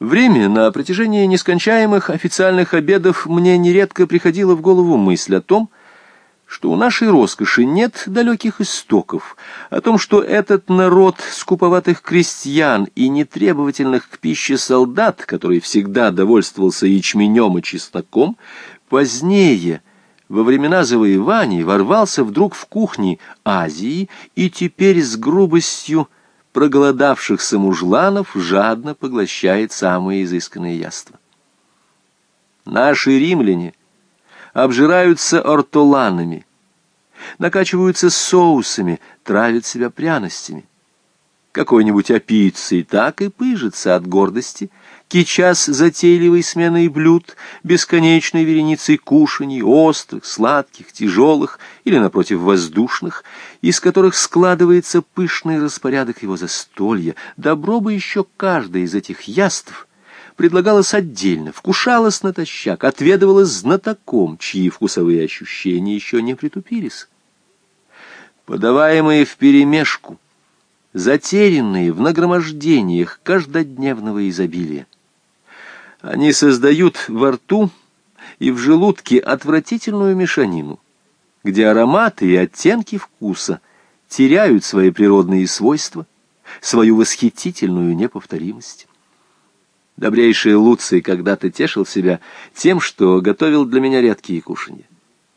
В Риме на протяжении нескончаемых официальных обедов мне нередко приходила в голову мысль о том, что у нашей роскоши нет далеких истоков, о том, что этот народ скуповатых крестьян и нетребовательных к пище солдат, который всегда довольствовался ячменем и чесноком, позднее, во времена завоеваний, ворвался вдруг в кухни Азии и теперь с грубостью проголодавшихся мужланов жадно поглощает самые изысканные яства. Наши римляне обжираются ортоланами, накачиваются соусами, травят себя пряностями. Какой-нибудь опийцей так и пыжится от гордости, кичас затейливой сменой блюд, бесконечной вереницей кушаний, острых, сладких, тяжелых или, напротив, воздушных, из которых складывается пышный распорядок его застолья. Добро бы еще каждое из этих яств предлагалось отдельно, вкушалось натощак, отведывалось знатоком, чьи вкусовые ощущения еще не притупились. Подаваемые вперемешку, затерянные в нагромождениях каждодневного изобилия. Они создают во рту и в желудке отвратительную мешанину, где ароматы и оттенки вкуса теряют свои природные свойства, свою восхитительную неповторимость. Добрейший Луций когда-то тешил себя тем, что готовил для меня редкие кушанья.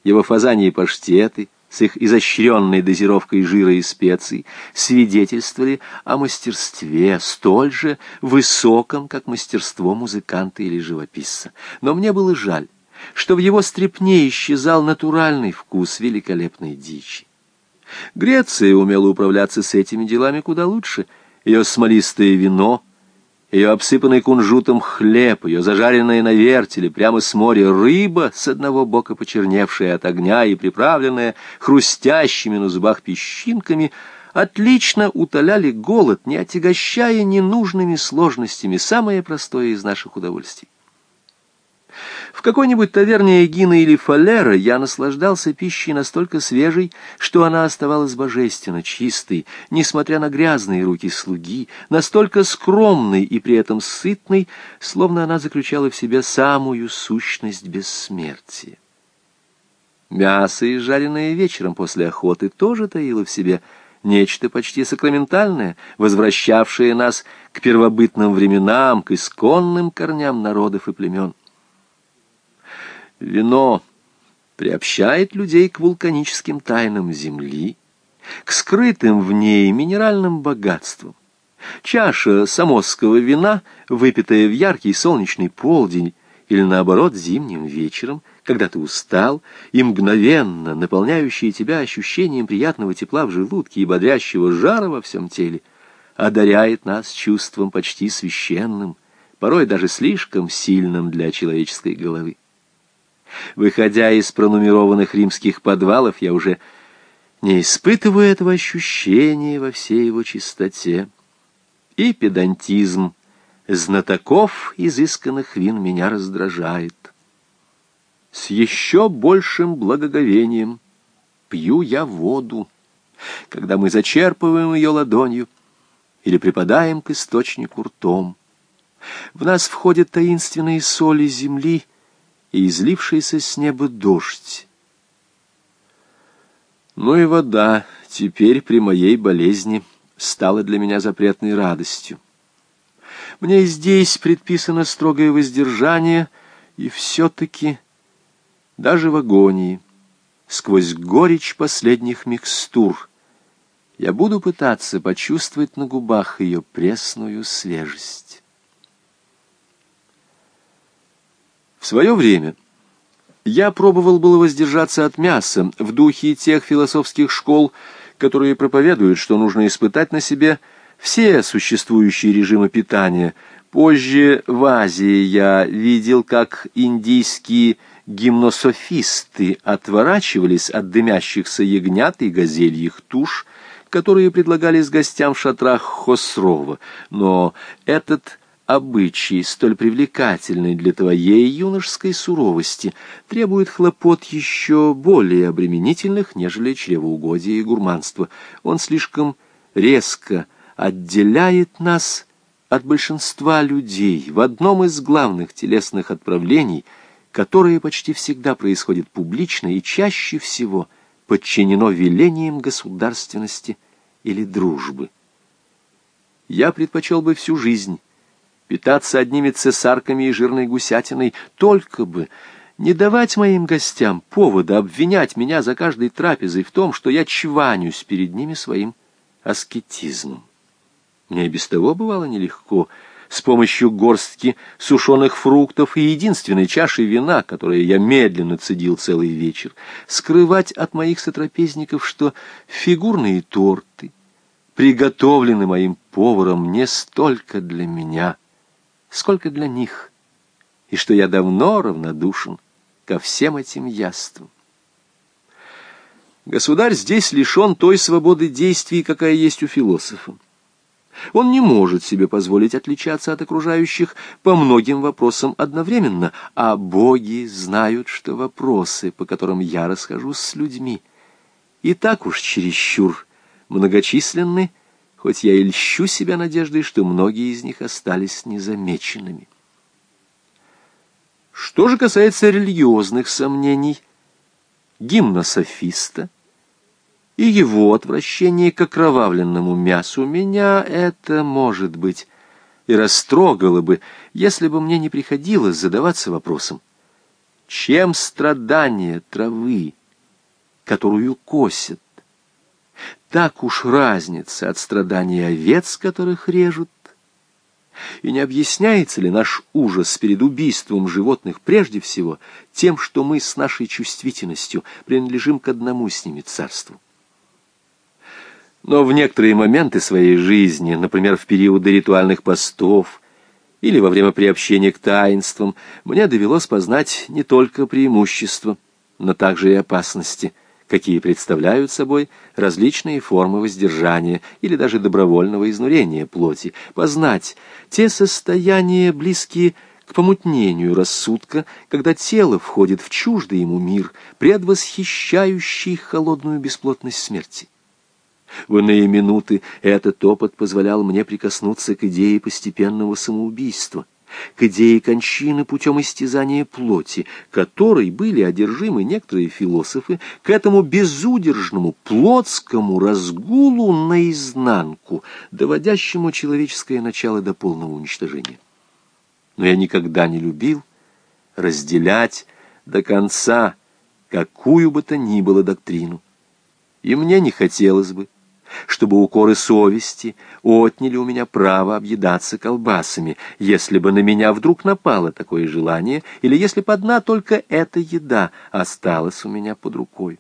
Его фазаньи паштеты — с их изощренной дозировкой жира и специй, свидетельствовали о мастерстве, столь же высоком, как мастерство музыканта или живописца. Но мне было жаль, что в его стрепне исчезал натуральный вкус великолепной дичи. Греция умела управляться с этими делами куда лучше. Ее смолистое вино — ее обсыпанный кунжутом хлеб, ее зажаренная на вертеле прямо с моря рыба, с одного бока почерневшая от огня и приправленная хрустящими на зубах песчинками, отлично утоляли голод, не отягощая ненужными сложностями самое простое из наших удовольствий. Какой-нибудь таверне Эгина или Фалера я наслаждался пищей настолько свежей, что она оставалась божественно чистой, несмотря на грязные руки слуги, настолько скромной и при этом сытной, словно она заключала в себе самую сущность бессмертия. Мясо, изжаренное вечером после охоты, тоже таило в себе нечто почти сакраментальное, возвращавшее нас к первобытным временам, к исконным корням народов и племен. Вино приобщает людей к вулканическим тайнам земли, к скрытым в ней минеральным богатствам. Чаша самосского вина, выпитая в яркий солнечный полдень или, наоборот, зимним вечером, когда ты устал, и мгновенно наполняющая тебя ощущением приятного тепла в желудке и бодрящего жара во всем теле, одаряет нас чувством почти священным, порой даже слишком сильным для человеческой головы. Выходя из пронумерованных римских подвалов, я уже не испытываю этого ощущения во всей его чистоте. И педантизм знатоков изысканных вин меня раздражает. С еще большим благоговением пью я воду, когда мы зачерпываем ее ладонью или припадаем к источнику ртом. В нас входят таинственные соли земли — и излившийся с неба дождь. Ну и вода теперь при моей болезни стала для меня запретной радостью. Мне здесь предписано строгое воздержание, и все-таки даже в агонии, сквозь горечь последних микстур, я буду пытаться почувствовать на губах ее пресную свежесть. В свое время я пробовал было воздержаться от мяса в духе тех философских школ, которые проповедуют, что нужно испытать на себе все существующие режимы питания. Позже в Азии я видел, как индийские гимнософисты отворачивались от дымящихся ягнят и газельих туш, которые предлагались гостям в шатрах Хосрова. Но этот обычай, столь привлекательный для твоей юношеской суровости, требует хлопот еще более обременительных, нежели чревоугодие и гурманство. Он слишком резко отделяет нас от большинства людей в одном из главных телесных отправлений, которое почти всегда происходит публично и чаще всего подчинено велениям государственности или дружбы. Я предпочел бы всю жизнь питаться одними цесарками и жирной гусятиной, только бы не давать моим гостям повода обвинять меня за каждой трапезой в том, что я чванюсь перед ними своим аскетизмом. Мне без того бывало нелегко с помощью горстки сушеных фруктов и единственной чаши вина, которое я медленно цедил целый вечер, скрывать от моих сотрапезников, что фигурные торты приготовлены моим поваром не столько для меня, сколько для них, и что я давно равнодушен ко всем этим яствам. Государь здесь лишен той свободы действий, какая есть у философа. Он не может себе позволить отличаться от окружающих по многим вопросам одновременно, а боги знают, что вопросы, по которым я расхожусь с людьми, и так уж чересчур многочисленны, хоть я и льщу себя надеждой, что многие из них остались незамеченными. Что же касается религиозных сомнений, гимна софиста — и его отвращение к окровавленному мясу меня это, может быть, и растрогало бы, если бы мне не приходилось задаваться вопросом, чем страдание травы, которую косят, так уж разница от страдания овец, которых режут, и не объясняется ли наш ужас перед убийством животных прежде всего тем, что мы с нашей чувствительностью принадлежим к одному с ними царству? Но в некоторые моменты своей жизни, например, в периоды ритуальных постов или во время приобщения к таинствам, мне довелось познать не только преимущества, но также и опасности, какие представляют собой различные формы воздержания или даже добровольного изнурения плоти, познать те состояния, близкие к помутнению рассудка, когда тело входит в чуждый ему мир, предвосхищающий холодную бесплотность смерти. В иные минуты этот опыт позволял мне прикоснуться к идее постепенного самоубийства, к идее кончины путем истязания плоти, которой были одержимы некоторые философы, к этому безудержному плотскому разгулу наизнанку, доводящему человеческое начало до полного уничтожения. Но я никогда не любил разделять до конца какую бы то ни было доктрину. И мне не хотелось бы, чтобы укоры совести отняли у меня право объедаться колбасами, если бы на меня вдруг напало такое желание, или если бы одна только эта еда осталась у меня под рукой.